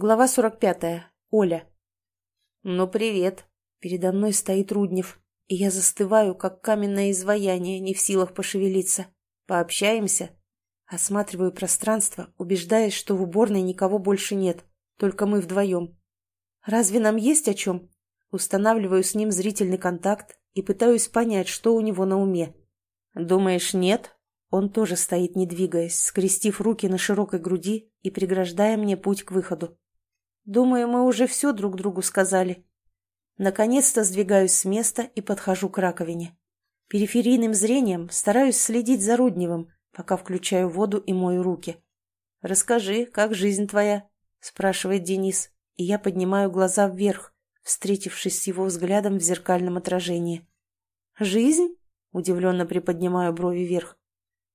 Глава 45. Оля. «Ну, привет!» Передо мной стоит Руднев, и я застываю, как каменное изваяние, не в силах пошевелиться. «Пообщаемся?» Осматриваю пространство, убеждаясь, что в уборной никого больше нет, только мы вдвоем. «Разве нам есть о чем?» Устанавливаю с ним зрительный контакт и пытаюсь понять, что у него на уме. «Думаешь, нет?» Он тоже стоит, не двигаясь, скрестив руки на широкой груди и преграждая мне путь к выходу. Думаю, мы уже все друг другу сказали. Наконец-то сдвигаюсь с места и подхожу к раковине. Периферийным зрением стараюсь следить за Рудневым, пока включаю воду и мою руки. «Расскажи, как жизнь твоя?» – спрашивает Денис, и я поднимаю глаза вверх, встретившись с его взглядом в зеркальном отражении. «Жизнь?» – удивленно приподнимаю брови вверх.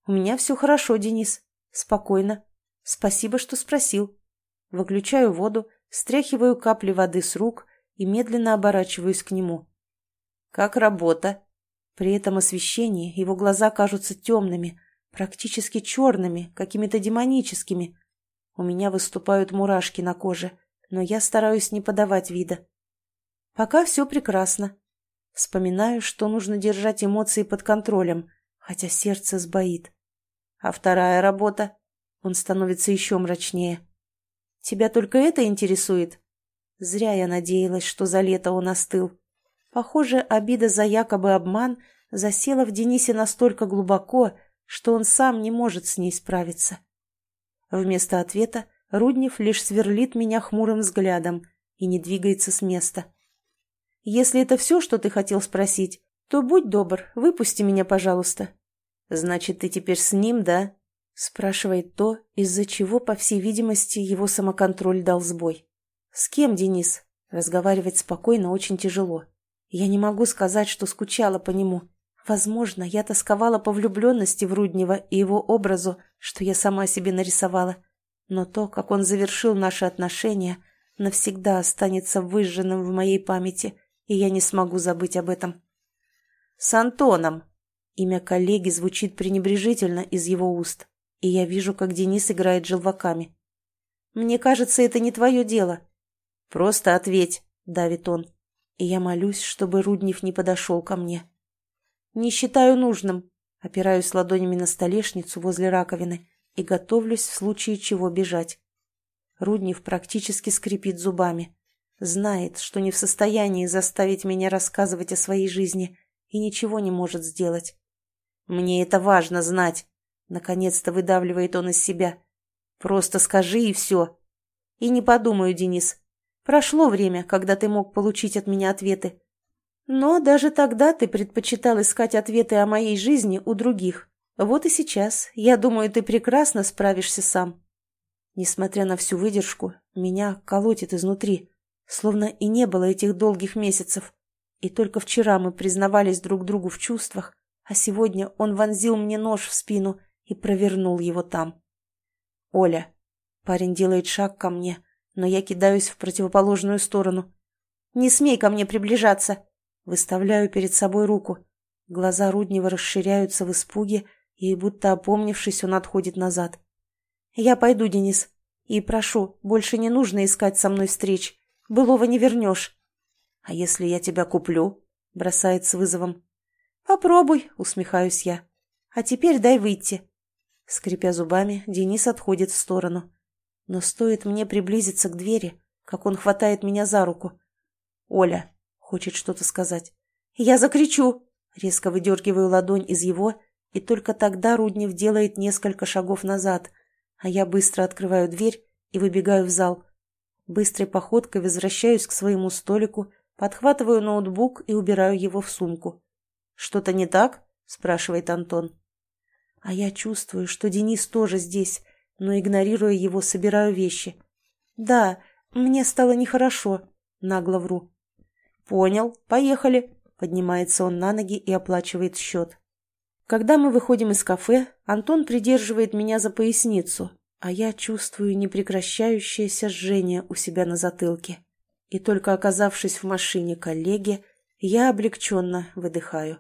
«У меня все хорошо, Денис. Спокойно. Спасибо, что спросил». Выключаю воду, стряхиваю капли воды с рук и медленно оборачиваюсь к нему. «Как работа?» При этом освещении его глаза кажутся темными, практически черными, какими-то демоническими. У меня выступают мурашки на коже, но я стараюсь не подавать вида. Пока все прекрасно. Вспоминаю, что нужно держать эмоции под контролем, хотя сердце сбоит. А вторая работа? Он становится еще мрачнее. Тебя только это интересует? Зря я надеялась, что за лето он остыл. Похоже, обида за якобы обман засела в Денисе настолько глубоко, что он сам не может с ней справиться. Вместо ответа Руднев лишь сверлит меня хмурым взглядом и не двигается с места. «Если это все, что ты хотел спросить, то будь добр, выпусти меня, пожалуйста». «Значит, ты теперь с ним, да?» Спрашивает то, из-за чего, по всей видимости, его самоконтроль дал сбой. «С кем, Денис?» Разговаривать спокойно очень тяжело. Я не могу сказать, что скучала по нему. Возможно, я тосковала по влюбленности в Руднева и его образу, что я сама себе нарисовала. Но то, как он завершил наши отношения, навсегда останется выжженным в моей памяти, и я не смогу забыть об этом. «С Антоном!» Имя коллеги звучит пренебрежительно из его уст и я вижу, как Денис играет желваками. «Мне кажется, это не твое дело». «Просто ответь», — давит он. И я молюсь, чтобы Руднев не подошел ко мне. «Не считаю нужным», — опираюсь ладонями на столешницу возле раковины и готовлюсь в случае чего бежать. Руднев практически скрипит зубами. Знает, что не в состоянии заставить меня рассказывать о своей жизни и ничего не может сделать. «Мне это важно знать», Наконец-то выдавливает он из себя. Просто скажи и все. И не подумаю, Денис. Прошло время, когда ты мог получить от меня ответы. Но даже тогда ты предпочитал искать ответы о моей жизни у других. Вот и сейчас, я думаю, ты прекрасно справишься сам. Несмотря на всю выдержку, меня колотит изнутри, словно и не было этих долгих месяцев. И только вчера мы признавались друг другу в чувствах, а сегодня он вонзил мне нож в спину и провернул его там. «Оля». Парень делает шаг ко мне, но я кидаюсь в противоположную сторону. «Не смей ко мне приближаться!» Выставляю перед собой руку. Глаза Руднева расширяются в испуге, и, будто опомнившись, он отходит назад. «Я пойду, Денис. И прошу, больше не нужно искать со мной встреч. Былого не вернешь». «А если я тебя куплю?» — бросает с вызовом. «Попробуй», — усмехаюсь я. «А теперь дай выйти». Скрипя зубами, Денис отходит в сторону. Но стоит мне приблизиться к двери, как он хватает меня за руку. «Оля!» — хочет что-то сказать. «Я закричу!» Резко выдергиваю ладонь из его, и только тогда Руднев делает несколько шагов назад, а я быстро открываю дверь и выбегаю в зал. Быстрой походкой возвращаюсь к своему столику, подхватываю ноутбук и убираю его в сумку. «Что-то не так?» — спрашивает Антон. А я чувствую, что Денис тоже здесь, но, игнорируя его, собираю вещи. «Да, мне стало нехорошо», — нагло вру. «Понял, поехали», — поднимается он на ноги и оплачивает счет. Когда мы выходим из кафе, Антон придерживает меня за поясницу, а я чувствую непрекращающееся жжение у себя на затылке. И только оказавшись в машине коллеги, я облегченно выдыхаю.